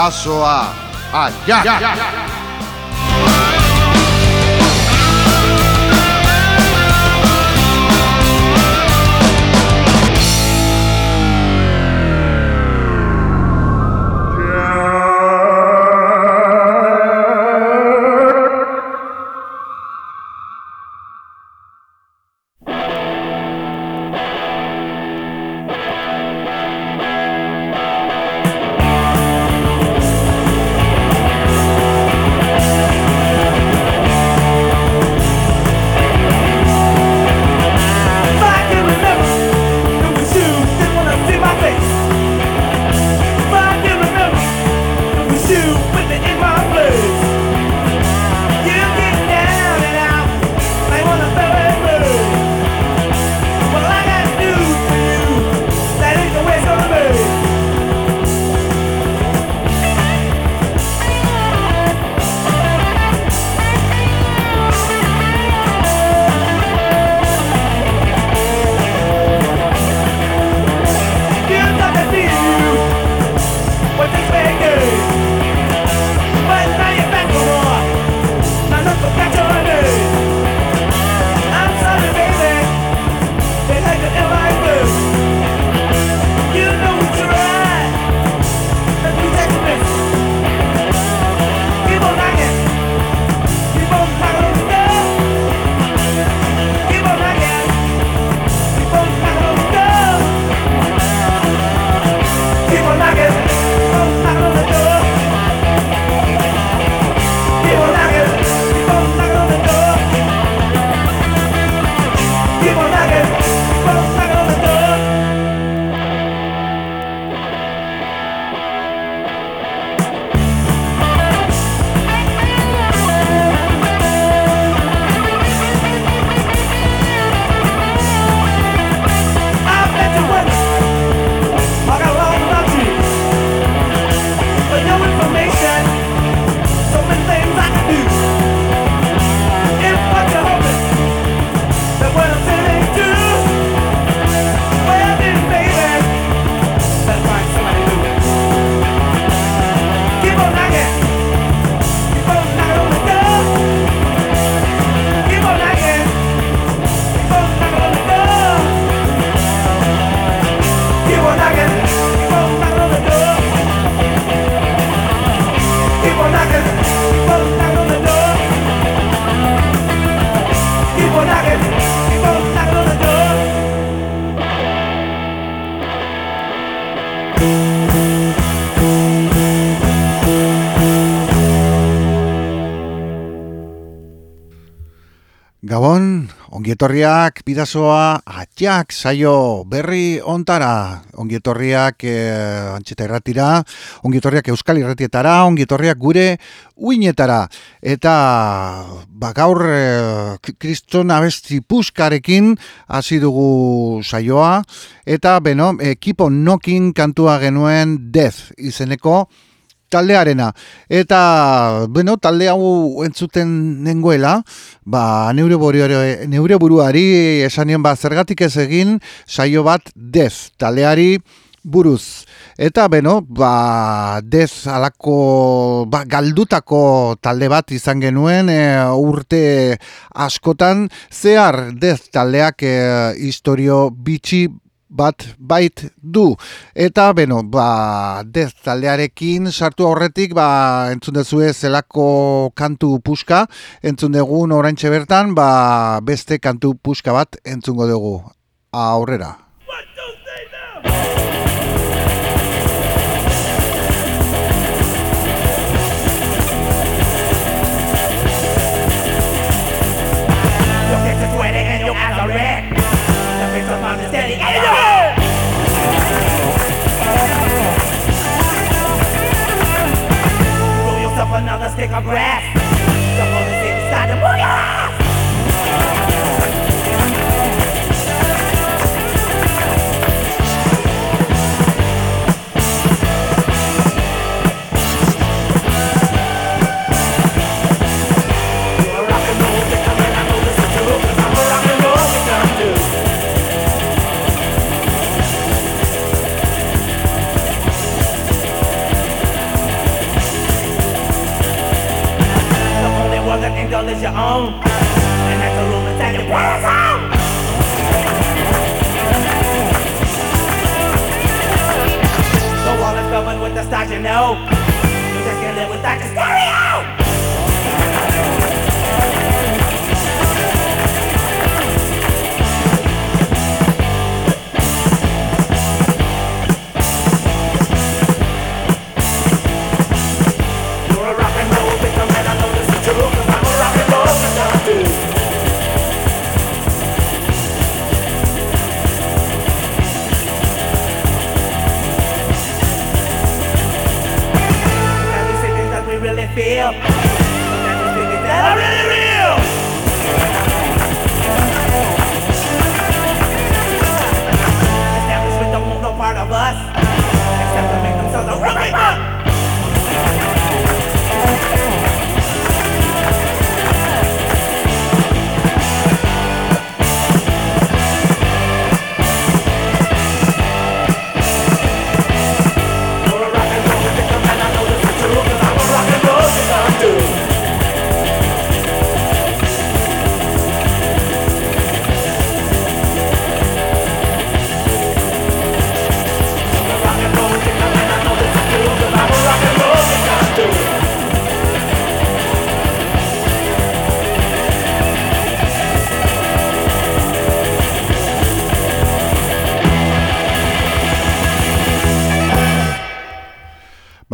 pedaço a. a, já a. ongietorriak bidazoa atiak saio berri ontara. Ongietorriak e, antxeta erratira ongietorriak euskal irratietara ongietorriak gure uinetara. Eta ba, gaur e, kriston abesti puskarekin hasi dugu saioa. Eta beno, ekipo nokin kantua genuen death izeneko taldearena. Eta, bueno, talde hau entzuten nengoela, ba, neure, buruari, neure buruari esanien ba, zergatik ez egin saio bat dez, taldeari buruz. Eta, beno, ba, dez alako, ba, galdutako talde bat izan genuen e, urte askotan, zehar dez taldeak e, historio bitxi bat bait du. Eta, beno, ba, dez taldearekin sartu horretik, ba, entzun dezue zelako kantu puska, entzun dugu oraintxe bertan, ba, beste kantu puska bat entzungo dugu. Aurrera. take a breath. All is your own. And that's a room inside your home. The wall is covered with the you know. You just can't live without your stereo.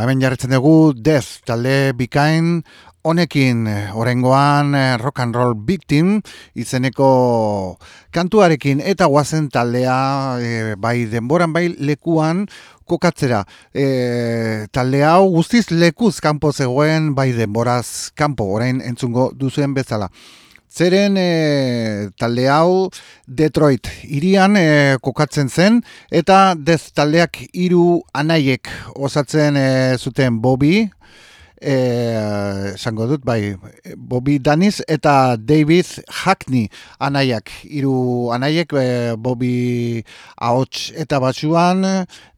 Hemen jarretzen dugu Death talde bikain honekin eh, oraingoan eh, rock and roll victim izeneko kantuarekin eta guazen taldea eh, bai denboran bai lekuan kokatzera. E, talde hau guztiz lekuz kanpo zegoen bai denboraz kanpo orain entzungo duzuen bezala. Zeren e, talde hau Detroit irian e, kokatzen zen eta dez taldeak hiru anaiek osatzen e, zuten Bobby, esango dut bai Bobby Danis eta David Hackney anaiak. Hiru anaiek e, Bobby ahots eta batzuan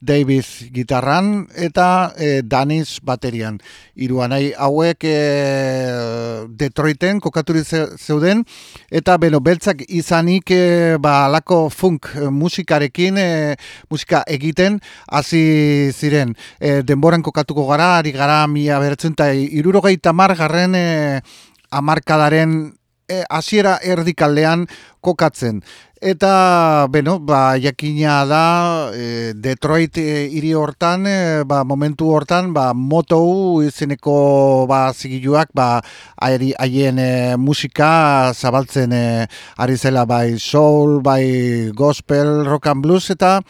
David gitarran eta e, Danis baterian. Hiru anai hauek e, Detroiten kokaturik ze- zeuden eta beno beltzak izanik e, ba alako funk e, musikarekin e, musika egiten hasi ziren. E, denboran kokatuko gara ari gara mila beratzen eta irurogeita garren e, amarkadaren e, hasiera erdikaldean kokatzen. Eta, beno, ba, jakina da, e, Detroit e, hiri hortan, e, ba, momentu hortan, ba, motou izeneko ba, zigiluak, ba, haien e, musika zabaltzen e, ari zela, bai soul, bai gospel, rock and blues, eta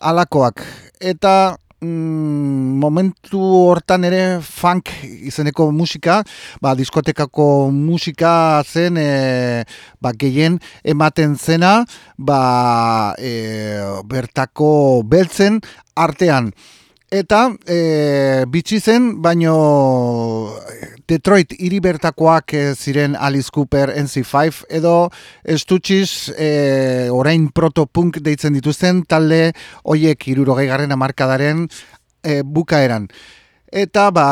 alakoak. Eta mm, momentu hortan ere funk izeneko musika, ba, diskotekako musika zen e, ba, gehien ematen zena ba, e, bertako beltzen artean. Eta e, bitxi zen, baino Detroit hiri bertakoak e, ziren Alice Cooper NC5 edo estutxiz e, orain protopunk deitzen dituzten talde hoiek irurogei garren amarkadaren e, bukaeran. Eta ba,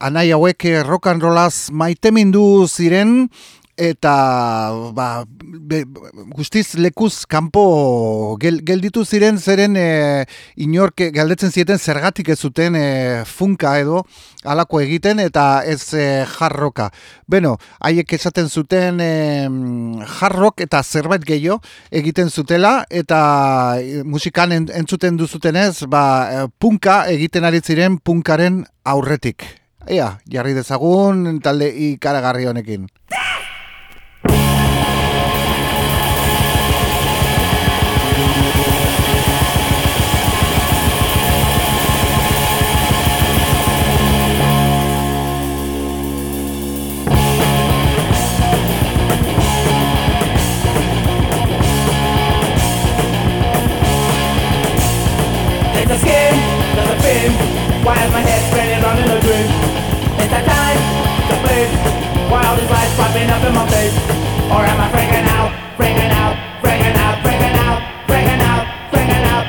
anai hauek rock and rollaz maitemindu ziren eta ba, be, guztiz lekuz kanpo gel, gelditu ziren zeren e, inork galdetzen zieten zergatik ez zuten e, funka edo alako egiten eta ez e, jarroka. Beno, haiek esaten zuten e, jarrok eta zerbait gehiago egiten zutela eta musikan en, entzuten duzutenez ba, punka egiten ari ziren punkaren aurretik. Ea, jarri dezagun talde ikaragarri honekin. Or am I freaking out, freaking out, freaking out, freaking out, freaking out, freaking out,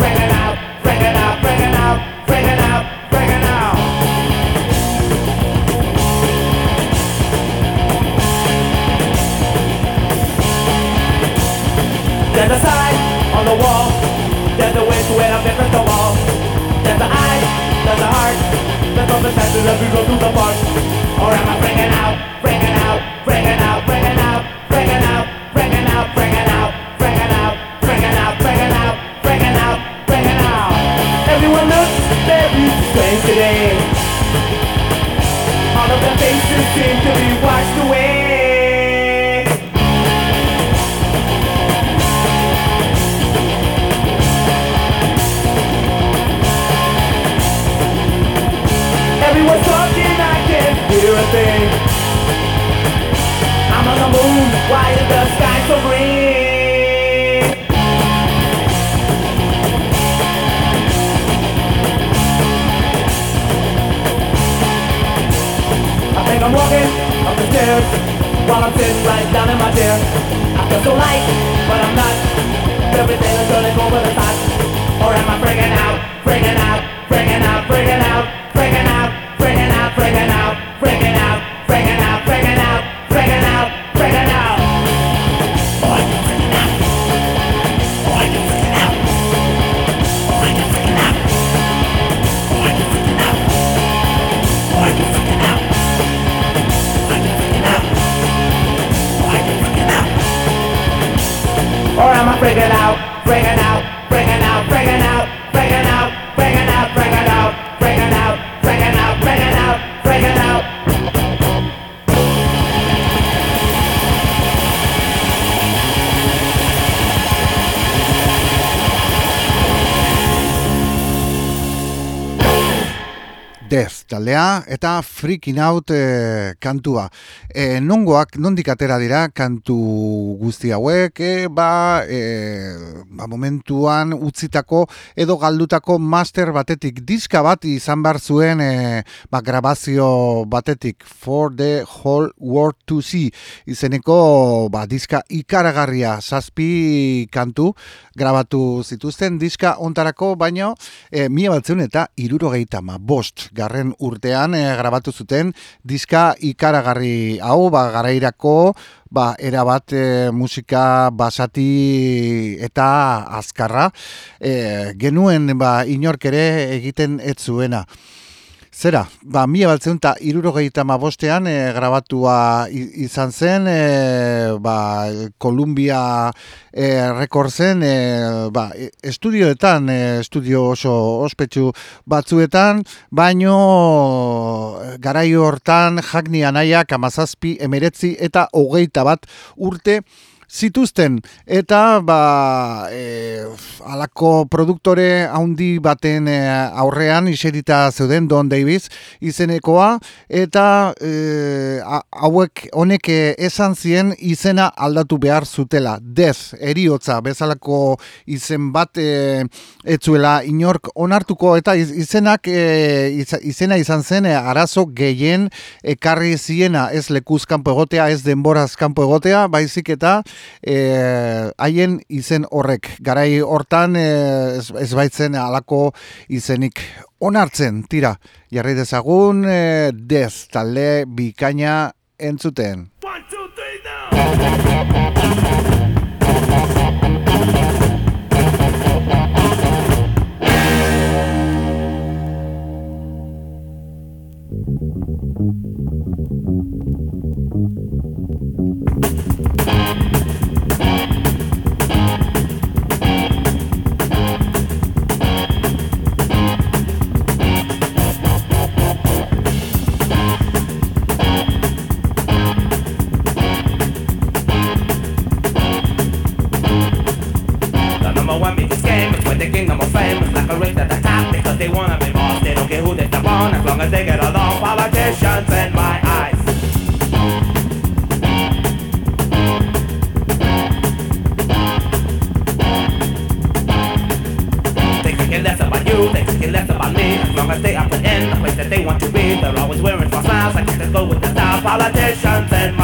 freaking out, freaking out, freaking out, freaking out, freaking out. There's a sign on the wall. There's a wish when I'm different the. There's the eye, there's the heart. There's all the senses that we go through the park. Or am I freaking out? Today. All of their faces seem to be washed away. Everyone's talking, I can't hear a thing. I'm on the moon, why is Think I'm walking up the stairs while I'm sitting right down in my chair. I feel so light, but I'm not. Everything is turning over the top. Or am I freaking out, freaking out, freaking out, freaking out, taldea eta Freaking Out e, kantua. E, nongoak, nondik atera dira kantu guzti hauek, e, ba, e, ba momentuan utzitako edo galdutako master batetik diska bat izan behar zuen e, ba, grabazio batetik For the Whole World to See izeneko ba, diska ikaragarria zazpi kantu grabatu zituzten diska ontarako, baino e, mila batzen eta irurogeita ma bost garren urtean e, grabatu zuten diska ikaragarri hau, ba, garairako, ba, erabat e, musika basati eta azkarra, e, genuen ba, inork ere egiten ez zuena. Zera, ba, mila baltzen eta irurogeita bostean e, grabatua i- izan zen, e, ba, Columbia e, rekordzen, e, ba, estudioetan, e, estudio oso ospetsu batzuetan, baino e, garai hortan jakni anaiak amazazpi, emeretzi eta hogeita bat urte zituzten. Eta ba e, alako produktore haundi baten e, aurrean iserita zeuden Don Davis izenekoa. Eta e, hauek honek e, esan zien izena aldatu behar zutela. Death eriotza bezalako izen bat e, etzuela inork onartuko. Eta iz- izenak e, iz- izena izan zen e, arazo gehien ekarri ziena. Ez lekuz kanpo egotea ez denboraz kanpo egotea baizik eta eh, haien izen horrek. Garai hortan eh, ez, ez baitzen alako izenik onartzen, tira, jarri dezagun eh, dez talde bikaina entzuten. One, two, three, the kingdom of fame. It's like a race at the top because they wanna be boss. They don't care who they step on as long as they get along. Politicians in my eyes. They care less about you, they care less about me. As long as they are put in the place that they want to be. They're always wearing false smiles, I they go with the style. Politicians in my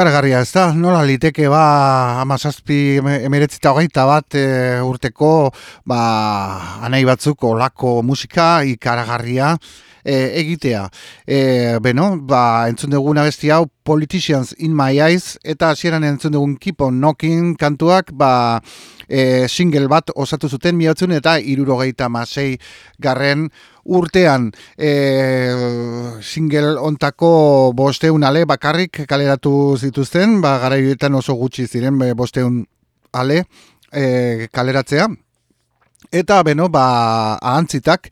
ikaragarria ez da, nola liteke ba amazazpi emeretzita hogeita bat e, urteko ba anai batzuk olako musika ikaragarria e, egitea. E, beno, ba, entzun dugun abesti hau Politicians in my eyes eta hasieran entzun dugun Keep on Knocking kantuak ba e, single bat osatu zuten miatzen eta irurogeita masei garren urtean e, single ontako bosteun ale bakarrik kaleratu zituzten, ba, gara oso gutxi ziren bosteun ale e, kaleratzea. Eta beno, ba, ahantzitak,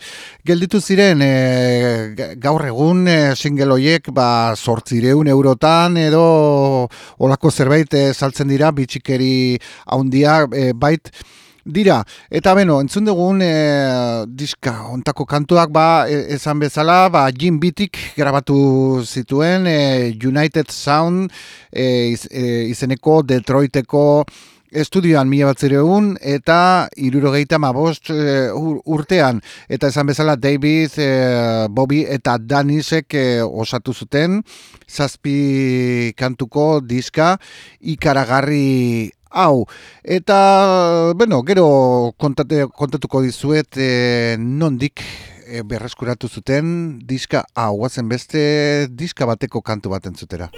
gelditu ziren e, gaur egun e, single hoiek ba, sortzireun eurotan edo olako zerbait e, saltzen dira bitxikeri haundia e, bait dira. Eta beno, entzun dugun e, diska ontako kantuak ba, e, esan bezala, ba, Jim Bitik grabatu zituen e, United Sound e, izeneko Detroiteko estudioan mila bat egun eta irurogeita mabost e, urtean. Eta esan bezala David, e, Bobby eta Danisek e, osatu zuten zazpi kantuko diska ikaragarri hau. Eta, bueno, gero kontate, kontatuko dizuet e, nondik e, berreskuratu zuten diska hau. Guazen beste diska bateko kantu baten zutera.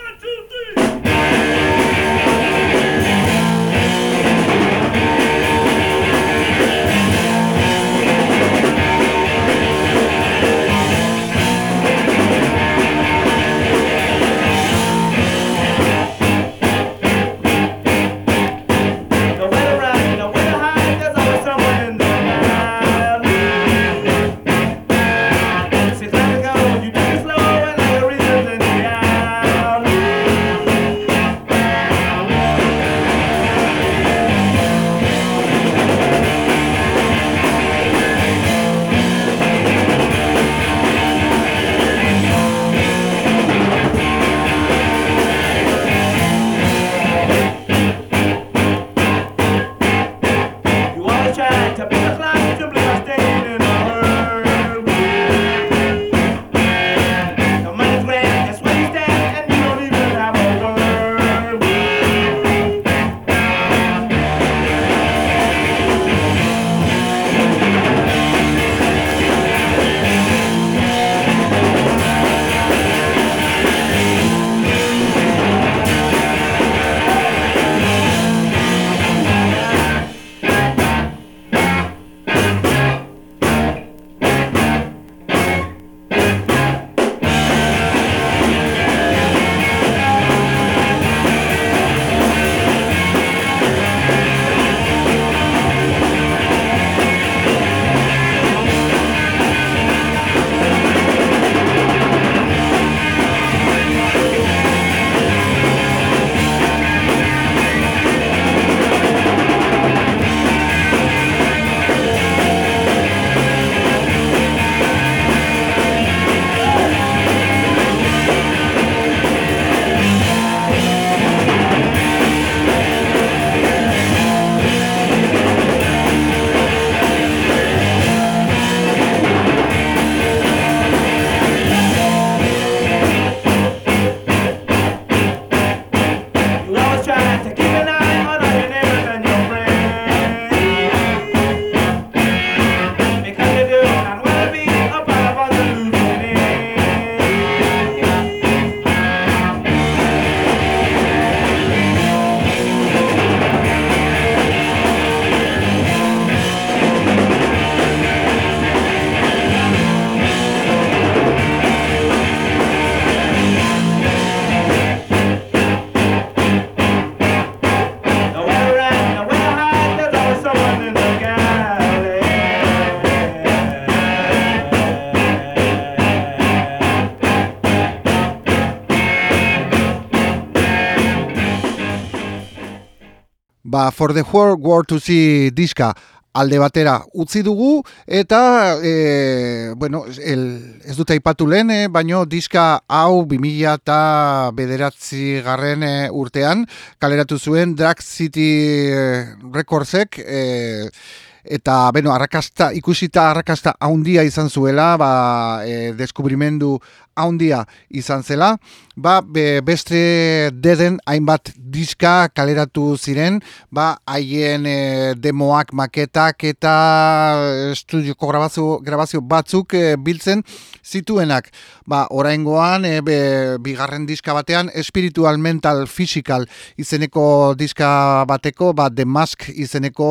For the World War to See diska alde batera utzi dugu eta e, bueno, el, ez dut aipatu lehen, eh, baino diska hau 2000 eta bederatzi garren e, urtean kaleratu zuen Drag City e, Recordsek e, eta beno, arrakasta, ikusita arrakasta haundia izan zuela, ba, e, deskubrimendu haundia izan zela, ba, be, beste deden hainbat diska kaleratu ziren, ba, haien e, demoak, maketak eta estudioko grabazio, grabazio batzuk e, biltzen zituenak. Ba, oraingoan, e, be, bigarren diska batean, espiritual, mental, physical izeneko diska bateko, ba, The Mask izeneko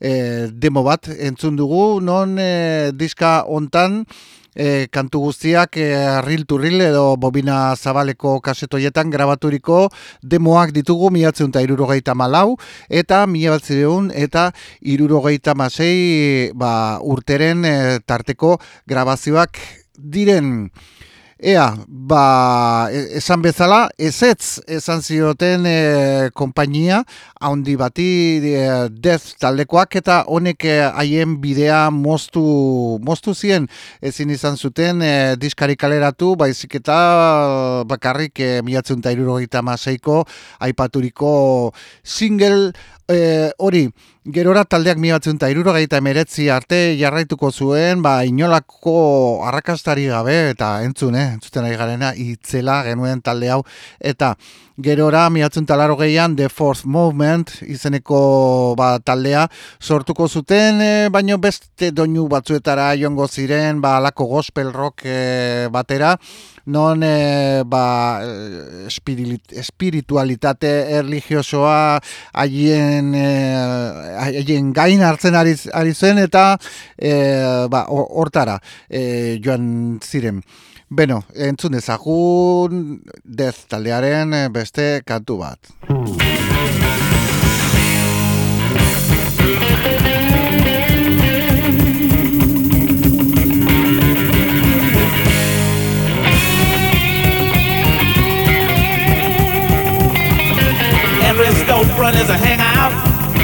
e, demo bat entzun dugu, non e, diska hontan, e, kantu guztiak e, ril turril edo bobina zabaleko kasetoietan grabaturiko demoak ditugu miatzen eta irurogeita malau eta bat eta irurogeita masei ba, urteren e, tarteko grabazioak diren. Ea, ba, e, esan bezala, ezetz esan zioten e, konpainia, haundi bati e, dez taldekoak eta honek e, haien bidea moztu, moztu zien. Ezin izan zuten e, diskari kaleratu, baizik eta bakarrik e, miatzen eta maseiko aipaturiko single e, hori, gerora taldeak mi batzun eta iruro emeretzi arte jarraituko zuen, ba, inolako arrakastari gabe, eta entzun, eh, entzuten ari garena, itzela genuen talde hau, eta gerora mi batzun talaro gehian, The Fourth Movement, izeneko ba, taldea, sortuko zuten, e, baino beste doinu batzuetara joango ziren, ba, alako gospel rock e, batera, non e, ba, espiritualitate erligiosoa haien haien gain hartzen ari, ari zen eta e, ba, hortara e, joan ziren. Beno, entzun ezagun dez taldearen eh, beste kantu bat. front is a hangout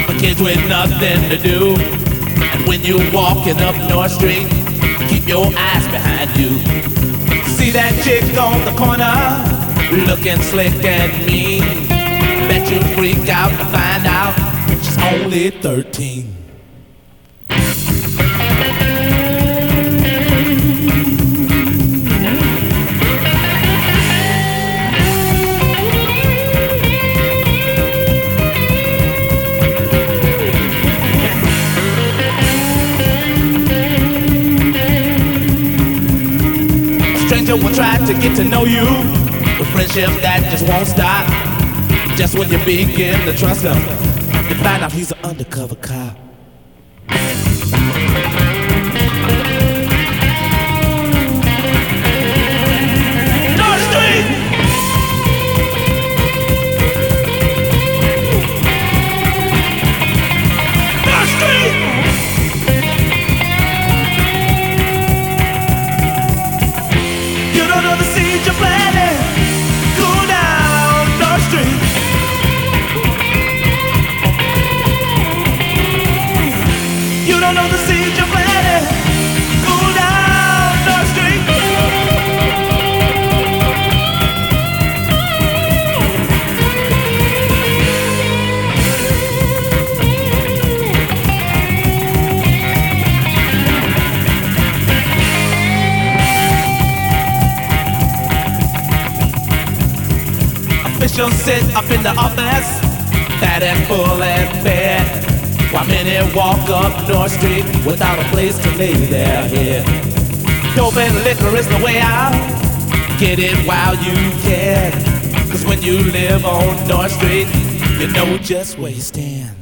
for kids with nothing to do. And when you're walking up North Street, keep your eyes behind you. See that chick on the corner, looking slick and mean. Bet you freak out to find out she's only 13. People try to get to know you. The friendship that just won't stop. Just when you begin to trust him, you find out he's an undercover cop. Officials sit up in the office, fat and full and fed. While many walk up North Street without a place to lay their head. Dope and liquor is the way out. Get it while you can. Cause when you live on North Street, you know just where you stand.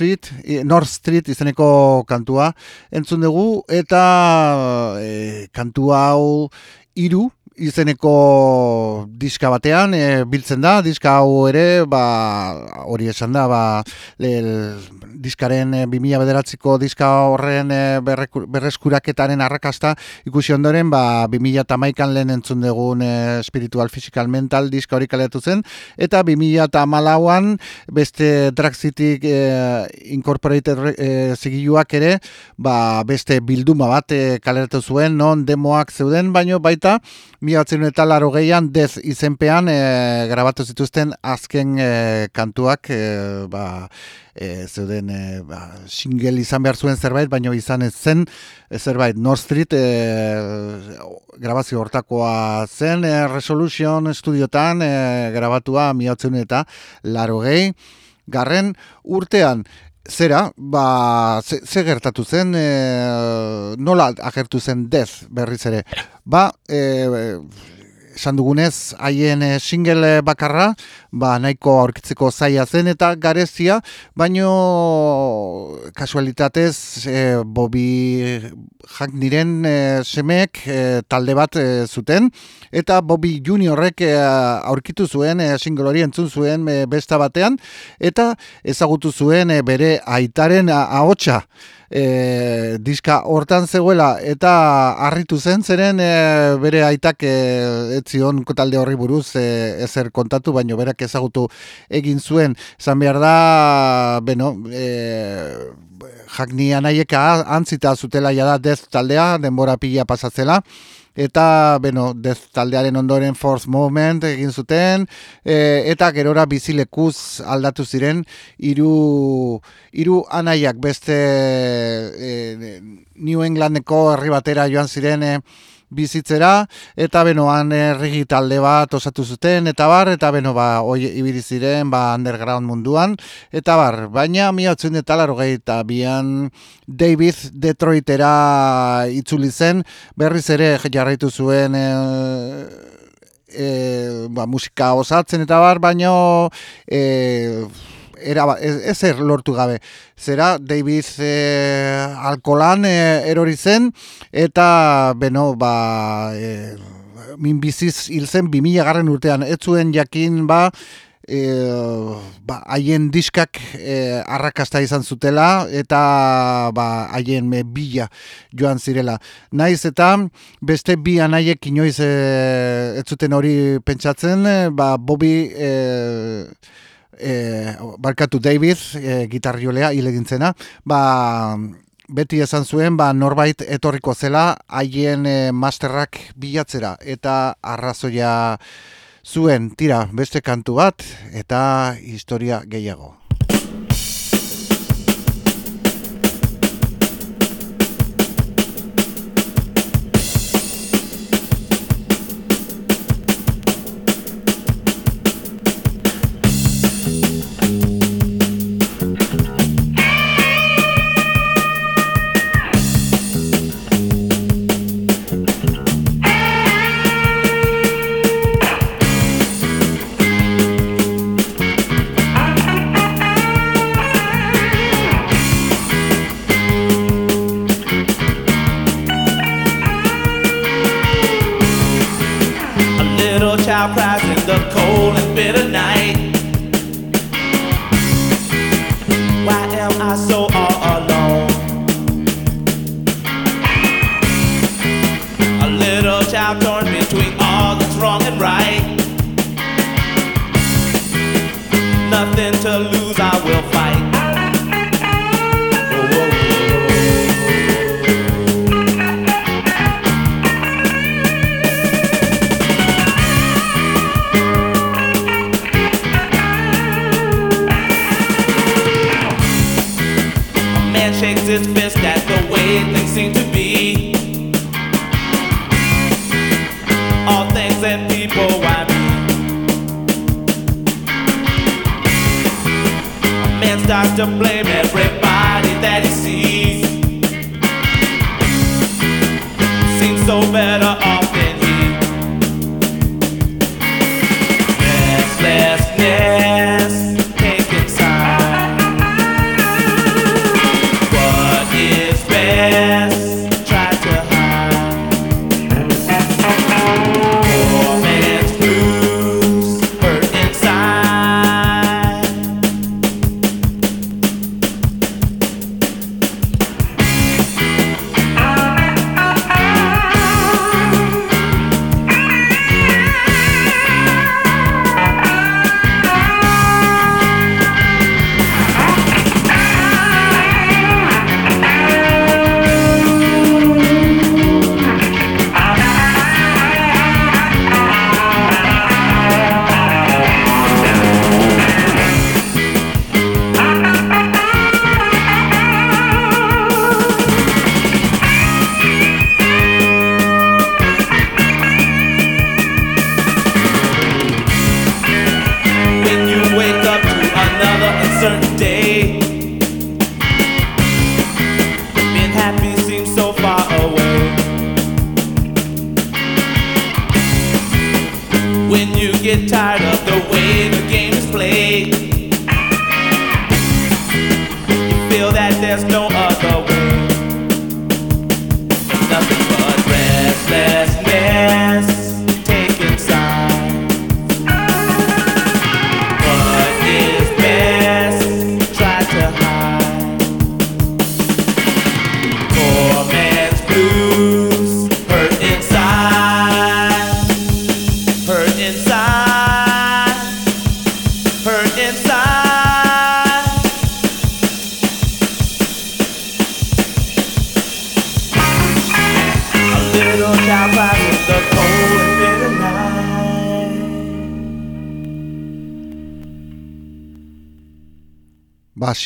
Street, North Street izeneko kantua. Entzun dugu eta e, kantu hau hiru izeneko diska batean e, biltzen da, diska hau ere ba, hori esan da ba, le, diskaren e, 2000 bederatziko diska horren e, berreku- berreskuraketaren arrakasta ikusi ondoren ba, 2000 tamaikan lehen entzun dugun e, spiritual physical mental diska hori kaleratu zen eta 2000 tamalauan beste Drag City eh, Incorporated eh, zigiluak ere ba, beste bilduma bat eh, kaleratu zuen non demoak zeuden baino baita miatzen eta laro gehian dez izenpean eh, grabatu zituzten azken eh, kantuak eh, ba, eh, zeuden eh, ba, single izan behar zuen zerbait, baino izan ez zen zerbait. North Street eh, grabazio hortakoa zen eh, Resolution studiotan eh, grabatua miatzen eta laro gehi garren urtean Zera, ba, ze, ze gertatu zen, e, nola agertu zen dez berriz ere. Ba, e, esan dugunez, haien eh, single bakarra, ba, nahiko aurkitzeko zaila zen eta garezia, baino kasualitatez e, Bobby Hackniren e, semeek e, talde bat e, zuten, eta Bobby Juniorrek e, aurkitu zuen, e, single hori entzun zuen e, besta batean, eta ezagutu zuen e, bere aitaren ahotsa e, diska hortan zegoela eta harritu zen zeren e, bere aitak e, etzion talde horri buruz e, ezer kontatu baino berak ezagutu egin zuen. Esan behar da beno e, jakni anaiek a- antzita zutela jada dez taldea denbora pila pasatzela eta beno, dez taldearen ondoren Force Movement egin zuten e, eta gerora bizilekuz aldatu ziren hiru hiru anaiak. Beste e, New Englandeko herri batera joan ziren e, bizitzera eta benoan herri talde bat osatu zuten eta bar eta beno ba hoi ibili ziren ba underground munduan eta bar baina miatzen eta eta bian David Detroitera itzuli zen berriz ere jarraitu zuen e, e, ba, musika osatzen eta bar, baino e, era, ez, ezer lortu gabe. Zera, David e, alkolan e, erori zen, eta, beno, ba, e, minbiziz hil zen 2000 garren urtean, ez zuen jakin, ba, e, ba, haien diskak e, arrakasta izan zutela eta ba, haien me bila joan zirela. Naiz eta beste bi anaiek inoiz e, ez zuten hori pentsatzen, e, ba, Bobby e, e, barkatu David, e, gitarriolea, hilegintzena, ba, beti esan zuen ba, norbait etorriko zela haien e, masterrak bilatzera eta arrazoia zuen tira beste kantu bat eta historia gehiago. child cries in the cold and bitter night. Why am I so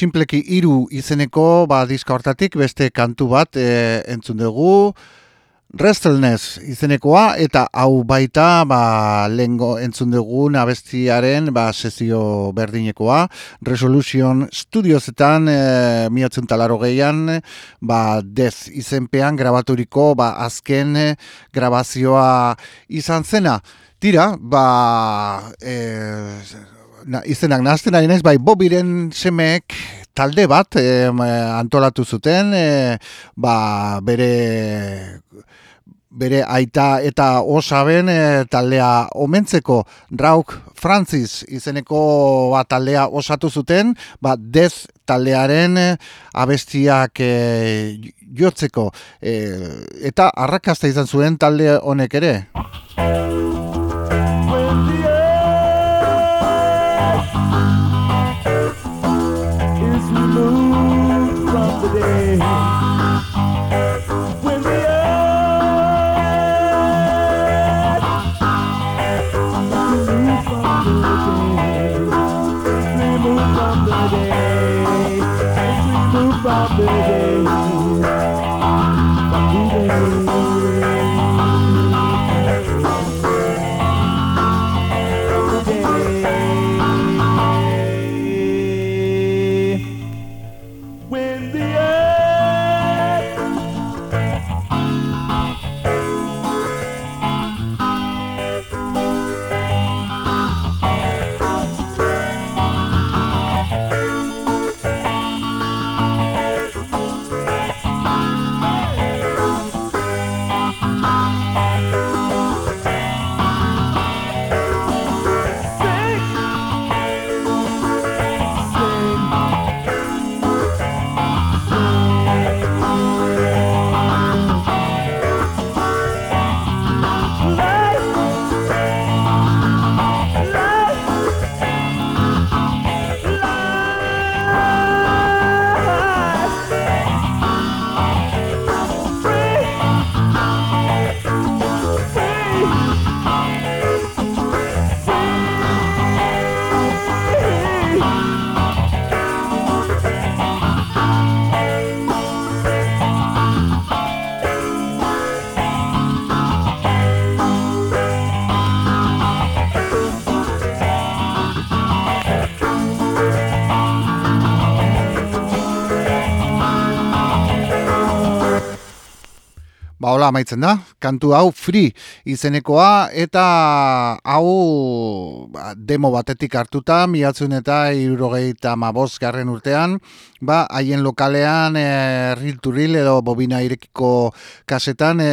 simpleki hiru izeneko ba diska hortatik beste kantu bat e, entzun dugu. Restlessness izenekoa eta hau baita ba, lengo entzun dugun abestiaren ba, sezio berdinekoa. Resolution Studiosetan e, miatzen talaro gehian ba, dez izenpean grabaturiko ba, azken grabazioa izan zena. Tira, ba, e, na, izenak nazten ari bai, Bobiren semeek talde bat e, antolatu zuten, e, ba, bere bere aita eta osaben e, taldea omentzeko Rauk Francis izeneko ba, taldea osatu zuten, ba, dez taldearen eh, abestiak e, jotzeko. eta arrakasta izan zuen talde honek ere. Ba, hola, amaitzen da, kantu hau free izenekoa eta hau ba, demo batetik hartuta, miatzun eta irurogeita maboz garren urtean, ba, haien lokalean e, rilturil edo bobina irekiko kasetan e,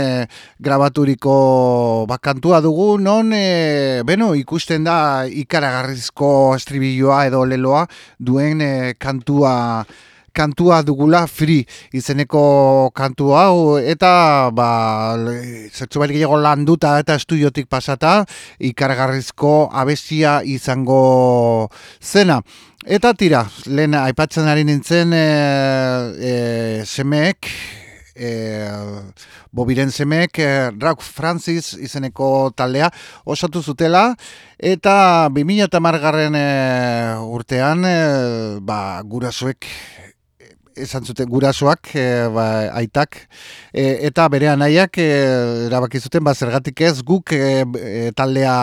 grabaturiko ba, kantua dugu, non, e, beno, ikusten da ikaragarrizko estribilloa edo leloa duen e, kantua kantua dugula free izeneko kantu hau eta ba zertzu bai gehiago landuta eta estudiotik pasata ikargarrizko abestia izango zena. Eta tira lehen aipatzen ari nintzen e, e, semeek e, bobiren semeek e, Rauk Francis izeneko taldea osatu zutela eta 2000 eta margarren e, urtean e, ba, gurasoek esan zuten gurasoak, e, ba, aitak, e, eta bere anaiak e, erabaki zuten, ba, zergatik ez guk e, taldea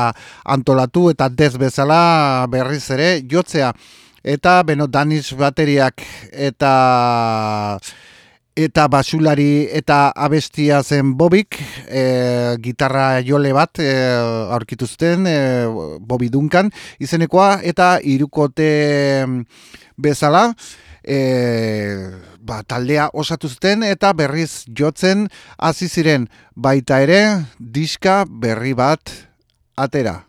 antolatu eta dez bezala berriz ere jotzea. Eta, beno, Danis bateriak eta eta basulari eta abestia zen bobik, e, gitarra jole bat e, aurkitu zuten, e, bobi dunkan, izenekoa, eta irukote bezala, e, ba, taldea osatu zuten eta berriz jotzen hasi ziren baita ere diska berri bat atera.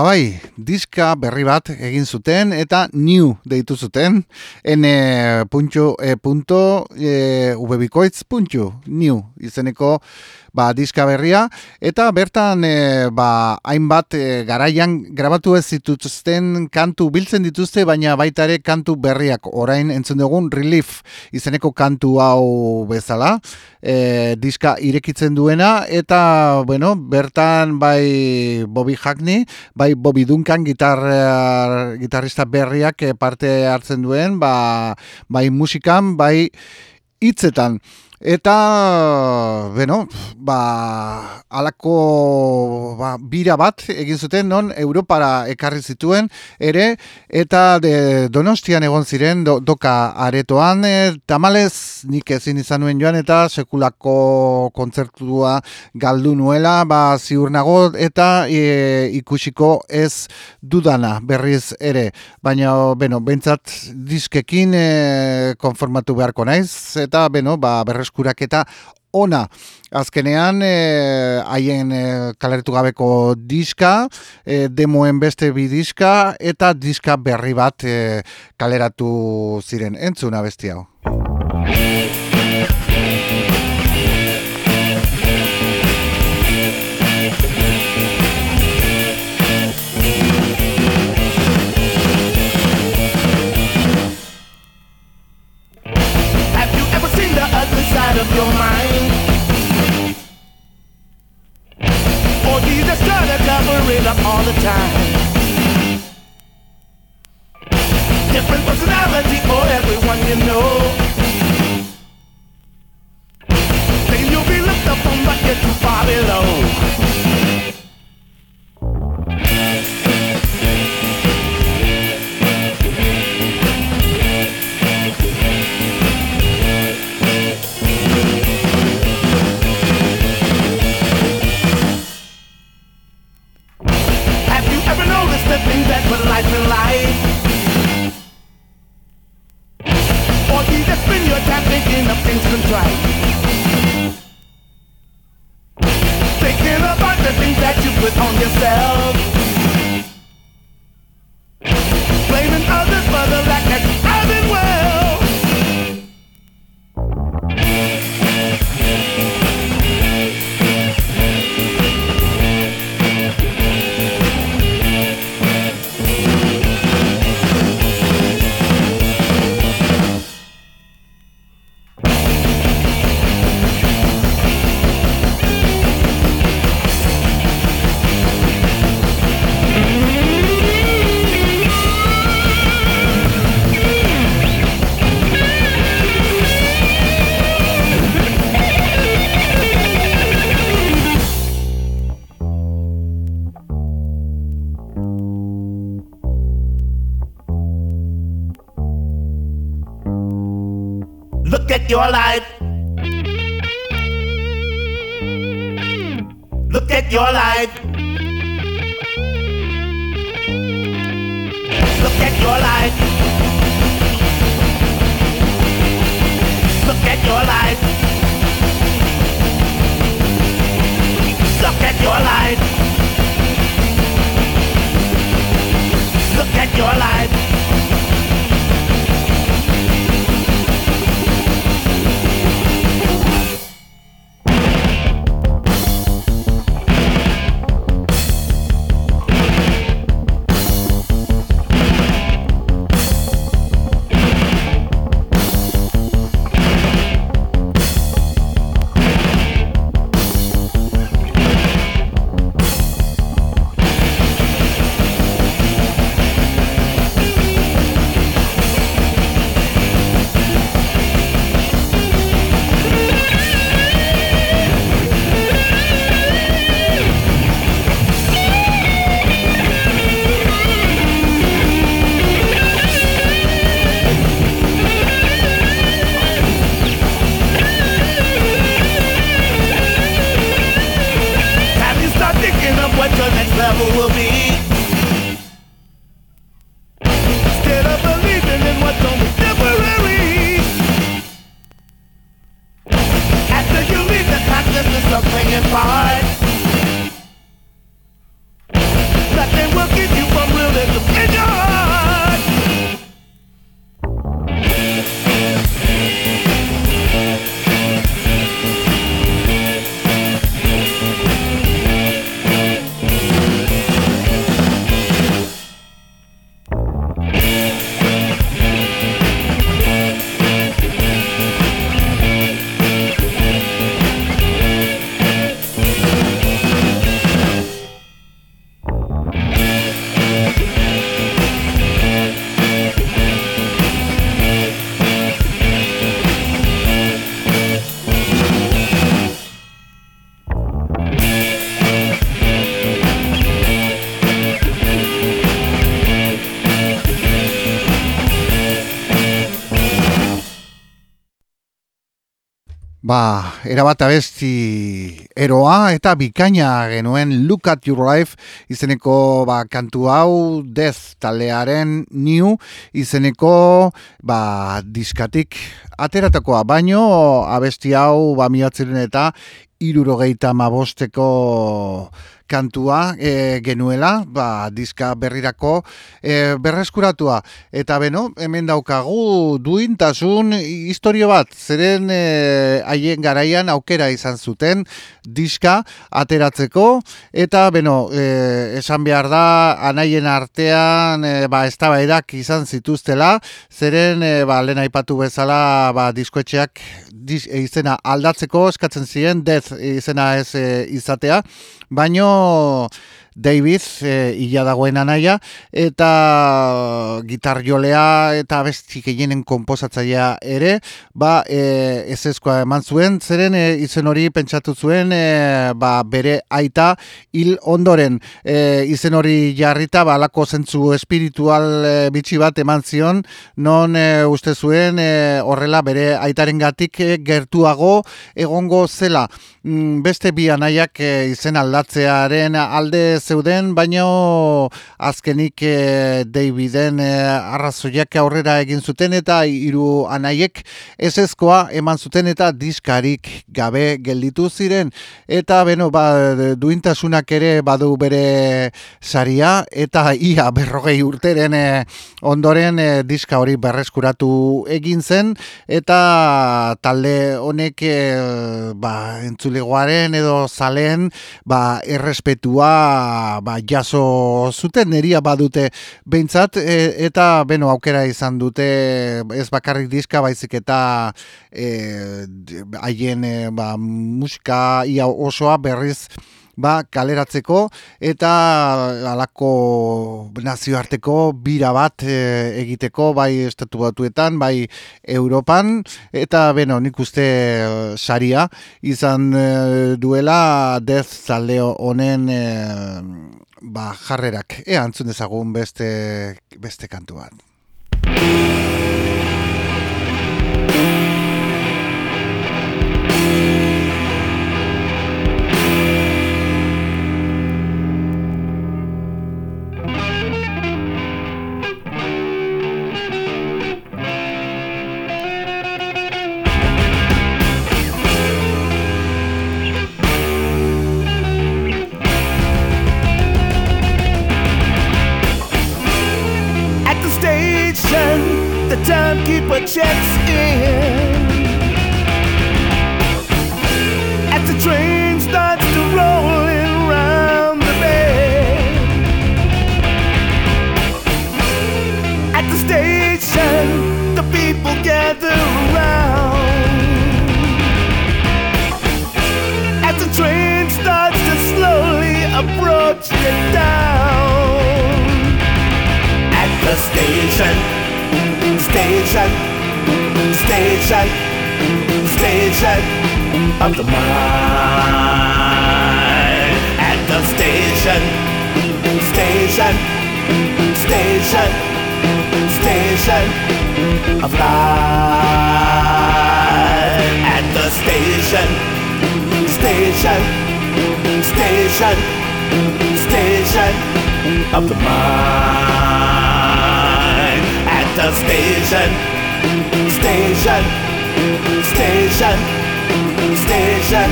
Ba bai, diska berri bat egin zuten eta new deitu zuten. N.e.e.vbikoitz.new izeneko ba, diska berria, eta bertan e, ba, hainbat e, garaian grabatu ez zituzten kantu biltzen dituzte, baina baita ere kantu berriak. Orain entzun dugun relief izeneko kantu hau bezala, e, diska irekitzen duena, eta bueno, bertan bai Bobby Hackney, bai Bobby Duncan gitar, gitarrista berriak parte hartzen duen, ba, bai musikan, bai hitzetan. Eta, bueno, ba, alako ba, bira bat egin zuten non Europara ekarri zituen ere, eta de donostian egon ziren doka aretoan, e, tamalez nik ezin izan nuen joan eta sekulako kontzertua galdu nuela, ba, ziur nago eta e, ikusiko ez dudana berriz ere. Baina, bueno, bentsat diskekin e, konformatu beharko naiz, eta, bueno, ba, berrez eta ona. Azkenean, eh, haien e, kalertu gabeko diska, e, demoen beste bi diska, eta diska berri bat e, kaleratu ziren. Entzuna besti hau. Side of your mind. Or do you just to cover it up all the time? Different personality for everyone you know. Then you'll be looked up on, but you're too far below. your life. Look at your life. Look at your life. Look at your life. Look at your life. Look at your life. Erabat abesti eroa eta bikaina genuen Look at Your Life izeneko ba, kantu hau Death talearen New izeneko ba, diskatik ateratakoa. Baino abesti hau ba, miatzeren eta irurogeita mabosteko kantua e, genuela, ba, diska berrirako e, berreskuratua. Eta beno, hemen daukagu duintasun historio bat, zeren e, haien garaian aukera izan zuten diska ateratzeko, eta beno, e, esan behar da, anaien artean, e, ba, ez izan zituztela, zeren, e, ba, lehen aipatu bezala, ba, diskoetxeak diz, izena aldatzeko eskatzen ziren, death izena ez e, izatea, baino Oh. David e, illa dagoen anaia eta gitar jolea eta besti gehienen konposatzailea ere ba e, ez eman zuen. Zeren e, izen hori pentsatu zuen e, ba, bere aita hil ondoren. E, izen hori jarrita ba alako zentzu espiritual e, bitxi bat eman zion. Non e, uste zuen e, horrela bere aitaren gatik e, gertuago egongo zela. Mm, beste bi anaiak e, izen aldatzearen alde zeuden, baino azkenik e, Daviden e, arrazoiak aurrera egin zuten eta hiru anaiek ez ezkoa eman zuten eta diskarik gabe gelditu ziren. Eta beno, ba, duintasunak ere badu bere saria eta ia berrogei urteren e, ondoren e, diska hori berreskuratu egin zen eta talde honek e, ba, entzulegoaren edo zaleen ba, errespetua ba, jaso zuten neria badute. Behintzat e, eta beno aukera izan dute ez bakarrik diska baizik eta e, haien e, ba, musika ia osoa berriz ba, kaleratzeko eta alako nazioarteko bira bat e, egiteko bai estatu batuetan, bai Europan eta beno, nik uste e, saria izan e, duela dez zaldeo honen e, ba, jarrerak. Ea antzun dezagun beste, beste kantu bat. Timekeeper checks in. As the train starts to rolling round the bend. At the station, the people gather around. As the train starts to slowly approach the town. Station. Station, station, station. Of the mind. At the station, station, station, station. Of life. At the station, station, station, station. Of the mind station, station, station, station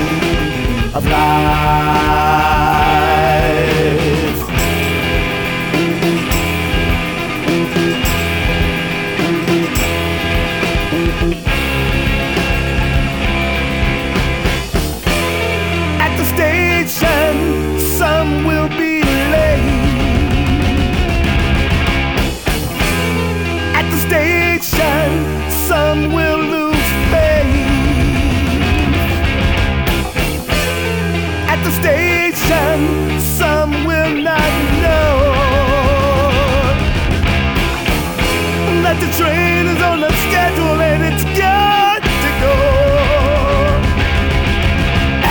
of life. Will lose faith. At the station, some will not know that the train is on schedule and it's got to go.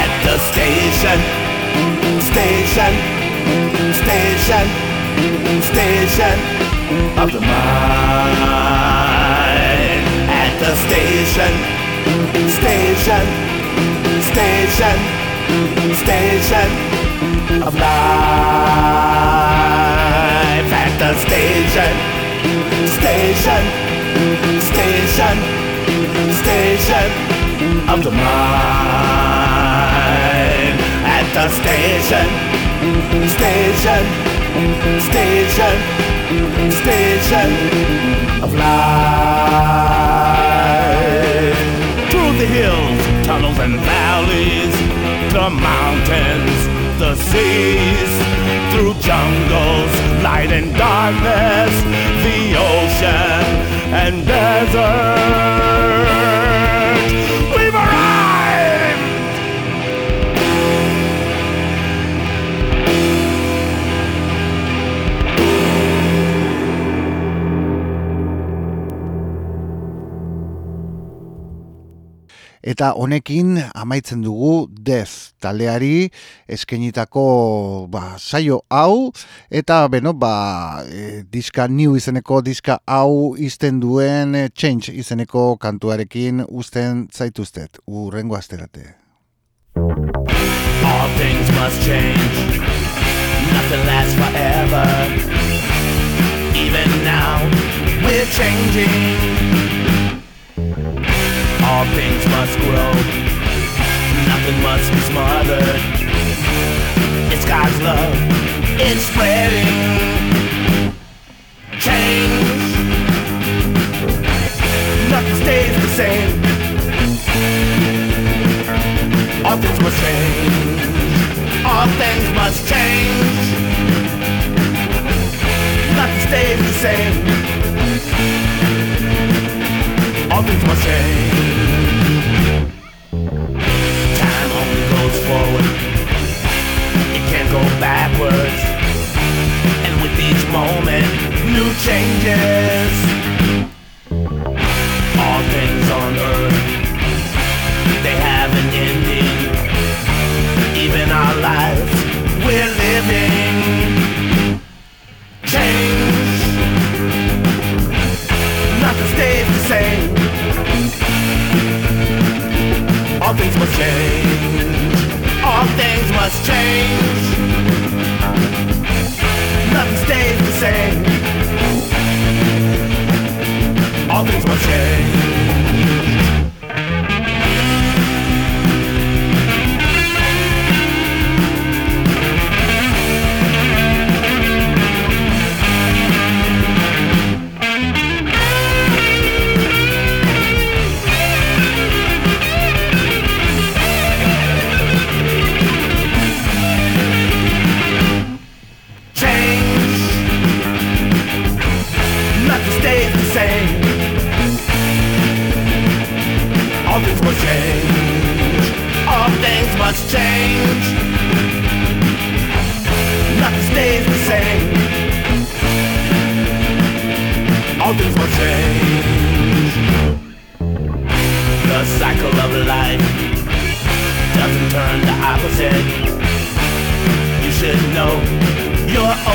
At the station, station, station, station of the mind. The station, station, station, station of life. At the station, station, station, station of the mind. At the station, station, station, station of life. Through the hills, tunnels, and valleys, the mountains, the seas, through jungles, light and darkness, the ocean and desert. Eta honekin amaitzen dugu Death taldeari eskenitako ba, saio hau eta beno ba e, diska new izeneko diska hau izten duen e, change izeneko kantuarekin uzten zaituztet urrengo asterate. All things must change. Nothing lasts forever. Even now, we're changing. All things must grow. Nothing must be smothered. It's God's love. It's spreading. Change. Nothing stays the same.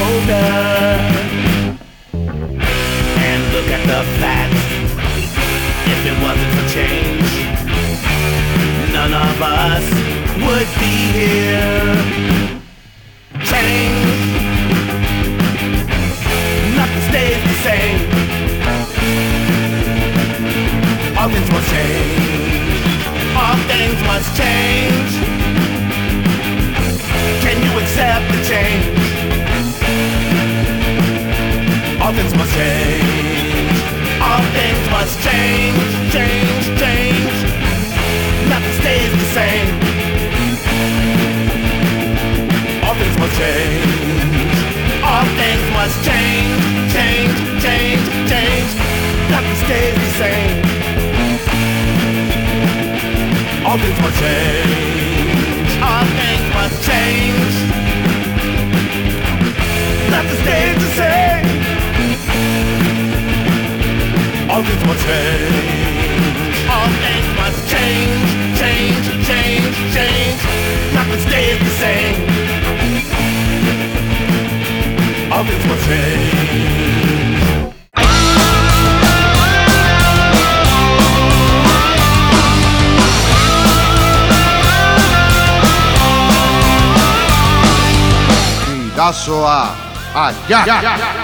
Older. And look at the facts. If it wasn't for change, none of us would be here. Change. Nothing stays the same. All things must change. All things must change. Change. All things must change, change, change. Nothing stays the same. All things must change. All things must change, change, change, change. Nothing stays the same. All things must change. All things must change. Nothing stays the same. All things must change. All things must change. Change, change, change. Nothing stays the same. All things must change. Bidazoa allá.